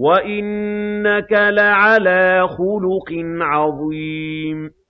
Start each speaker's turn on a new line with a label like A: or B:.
A: وَإِنَّكَ لَعَلَىٰ خُلُقٍ عَظِيمٍ